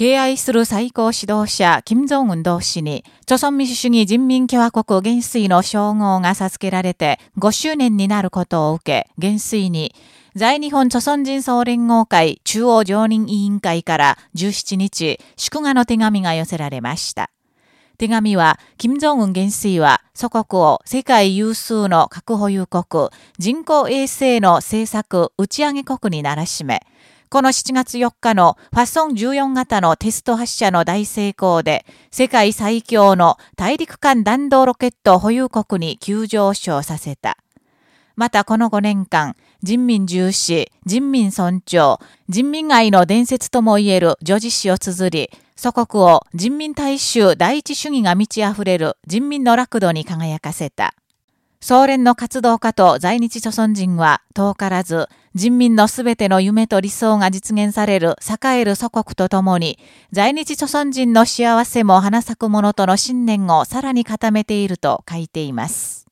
敬愛する最高指導者、金正恩同士に、朝鮮民主主義人民共和国元帥の称号が授けられて5周年になることを受け、元帥に、在日本朝鮮人総連合会中央常任委員会から17日、祝賀の手紙が寄せられました。手紙は、金正恩元帥は祖国を世界有数の核保有国、人工衛星の政策打ち上げ国にならしめ、この7月4日のファソン14型のテスト発射の大成功で、世界最強の大陸間弾道ロケット保有国に急上昇させた。またこの5年間、人民重視、人民尊重、人民愛の伝説ともいえる女児詩を綴り、祖国を人民大衆第一主義が満ち溢れる人民の楽土に輝かせた。総連の活動家と在日諸村人は遠からず人民のすべての夢と理想が実現される栄える祖国とともに在日諸村人の幸せも花咲くものとの信念をさらに固めていると書いています。